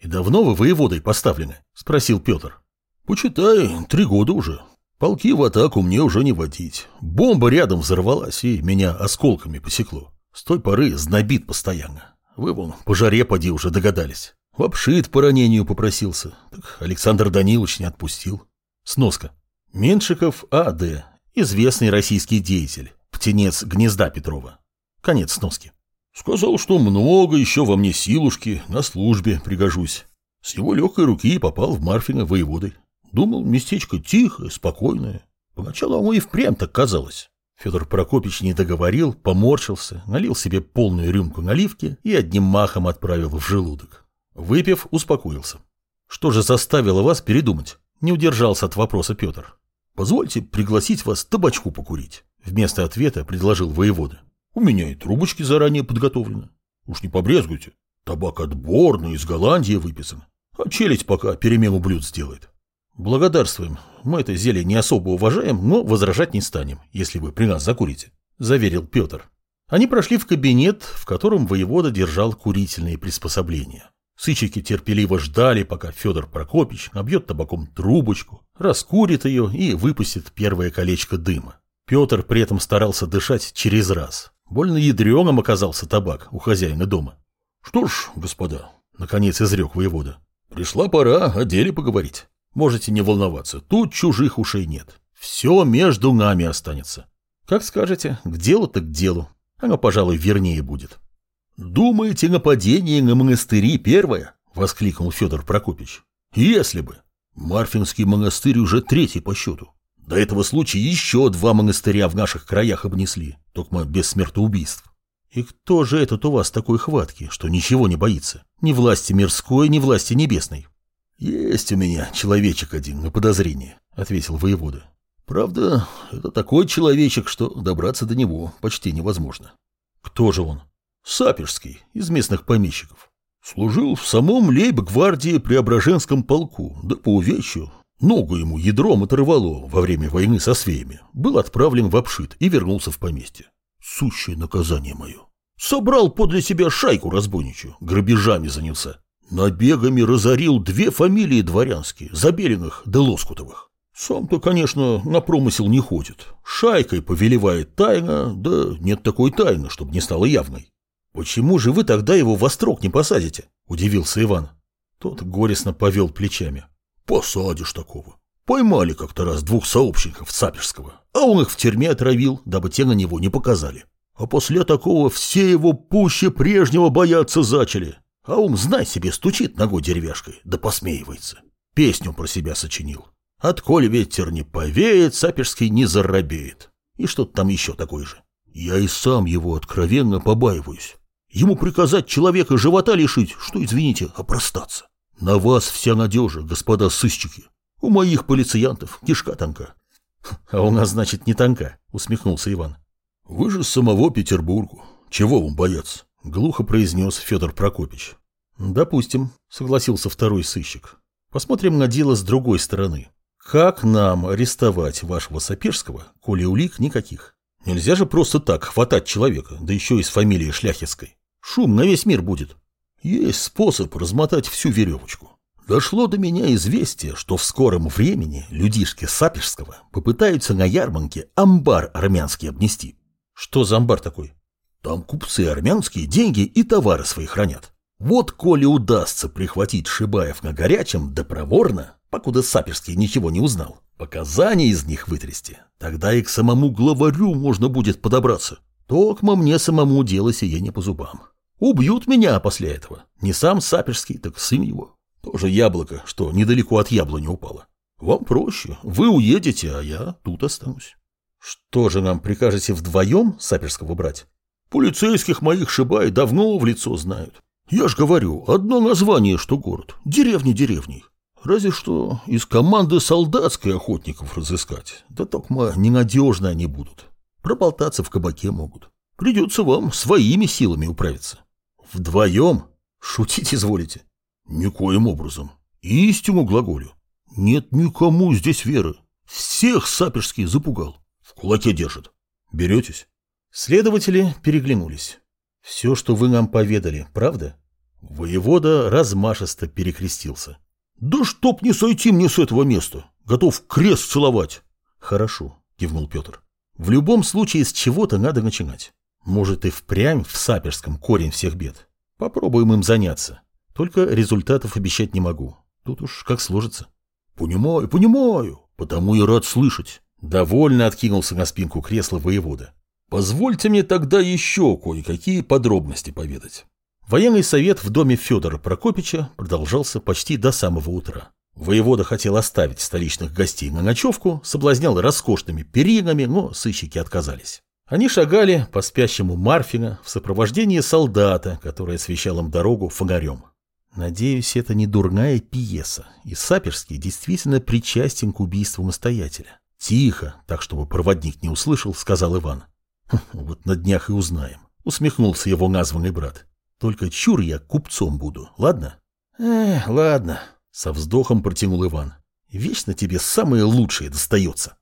И давно вы воеводой поставлены? Спросил Петр. Почитай, три года уже. Полки в атаку мне уже не водить. Бомба рядом взорвалась и меня осколками посекло. С той поры знобит постоянно. Вы вон по жаре поди уже догадались. В обшит по ранению попросился. Так Александр Данилович не отпустил. Сноска. Меншиков А.Д. Известный российский деятель. Птенец гнезда Петрова. Конец сноски. Сказал, что много еще во мне силушки, на службе пригожусь. С его легкой руки попал в Марфина воеводой. Думал, местечко тихое, спокойное. Поначалу ему и впрямь так казалось. Федор Прокопич не договорил, поморщился, налил себе полную рюмку наливки и одним махом отправил в желудок. Выпив, успокоился. Что же заставило вас передумать? Не удержался от вопроса Петр. Позвольте пригласить вас табачку покурить. Вместо ответа предложил воевода. У меня и трубочки заранее подготовлены. Уж не побрезгуйте. Табак отборный, из Голландии выписан. А челядь пока перемену блюд сделает. Благодарствуем. Мы это зелье не особо уважаем, но возражать не станем, если вы при нас закурите, заверил Петр. Они прошли в кабинет, в котором воевода держал курительные приспособления. Сычики терпеливо ждали, пока Федор Прокопич набьет табаком трубочку, раскурит ее и выпустит первое колечко дыма. Петр при этом старался дышать через раз. Больно ядреным оказался табак у хозяина дома. — Что ж, господа, — наконец изрек воевода, — пришла пора о деле поговорить. Можете не волноваться, тут чужих ушей нет. Все между нами останется. Как скажете, к делу так к делу. Оно, пожалуй, вернее будет. Думаете, нападение на монастыри первое? Воскликнул Федор Прокопич. Если бы. Марфинский монастырь уже третий по счету. До этого случая еще два монастыря в наших краях обнесли, только без смертоубийств. И кто же этот у вас такой хватки, что ничего не боится? Ни власти мирской, ни власти небесной. Есть у меня человечек один на подозрение, ответил воевода. Правда, это такой человечек, что добраться до него почти невозможно. Кто же он? Саперский, из местных помещиков. Служил в самом лейб-гвардии Преображенском полку, да по увечью Ногу ему ядром оторвало во время войны со свеями. Был отправлен в обшит и вернулся в поместье. Сущее наказание мое. Собрал подле себя шайку разбойничью, грабежами занялся. Набегами разорил две фамилии дворянские, Забелиных да Лоскутовых. Сам-то, конечно, на промысел не ходит. Шайкой повелевает тайно, да нет такой тайны, чтобы не стало явной. «Почему же вы тогда его во строк не посадите?» – удивился Иван. Тот горестно повел плечами. Посадишь такого. Поймали как-то раз двух сообщников Саперского, а он их в тюрьме отравил, дабы те на него не показали. А после такого все его пуще прежнего бояться зачали. А ум, знай себе, стучит ногой деревяшкой, да посмеивается. Песню про себя сочинил. Отколь ветер не повеет, Саперский не заробеет. И что-то там еще такое же. Я и сам его откровенно побаиваюсь. Ему приказать человека живота лишить, что, извините, опростаться. На вас вся надежа, господа сыщики. У моих полициянтов кишка тонка. А у нас, значит, не тонка, усмехнулся Иван. Вы же самого Петербургу. Чего вам бояться? Глухо произнес Федор Прокопич. Допустим, согласился второй сыщик. Посмотрим на дело с другой стороны. Как нам арестовать вашего Саперского, коли улик никаких? Нельзя же просто так хватать человека, да еще и с фамилией Шляхетской. Шум на весь мир будет. Есть способ размотать всю веревочку. Дошло до меня известие, что в скором времени людишки Сапежского попытаются на ярмарке амбар армянский обнести. Что за амбар такой? Там купцы армянские деньги и товары свои хранят. Вот коли удастся прихватить Шибаев на горячем, да проворно, покуда Саперский ничего не узнал, показания из них вытрясти, тогда и к самому главарю можно будет подобраться. Токмо мне самому дело сие не по зубам. Убьют меня после этого. Не сам Саперский, так сын его. Тоже яблоко, что недалеко от яблони упало. Вам проще. Вы уедете, а я тут останусь. Что же нам прикажете вдвоем Саперского брать? Полицейских моих шибай давно в лицо знают. Я ж говорю, одно название, что город. Деревни деревней. Разве что из команды солдатской охотников разыскать. Да только ненадежно они будут. Проболтаться в кабаке могут. Придется вам своими силами управиться. Вдвоем? Шутить изволите? Никоим образом. Истину глаголю. Нет никому здесь веры. Всех Саперский запугал. В кулаке держит. Беретесь? Следователи переглянулись. Все, что вы нам поведали, правда? Воевода размашисто перекрестился. «Да чтоб не сойти мне с этого места! Готов крест целовать!» «Хорошо», — кивнул Петр. «В любом случае с чего-то надо начинать. Может, и впрямь в Саперском корень всех бед. Попробуем им заняться. Только результатов обещать не могу. Тут уж как сложится». «Понимаю, понимаю, потому и рад слышать». Довольно откинулся на спинку кресла воевода. «Позвольте мне тогда еще кое-какие подробности поведать». Военный совет в доме Федора Прокопича продолжался почти до самого утра. Воевода хотел оставить столичных гостей на ночевку, соблазнял роскошными перинами, но сыщики отказались. Они шагали по спящему Марфина в сопровождении солдата, который освещал им дорогу фонарем. Надеюсь, это не дурная пьеса, и Саперский действительно причастен к убийству настоятеля. Тихо, так чтобы проводник не услышал, сказал Иван. «Хм, вот на днях и узнаем, усмехнулся его названный брат. Только чур я купцом буду, ладно? Эх, ладно, со вздохом протянул Иван. Вечно тебе самое лучшее достается.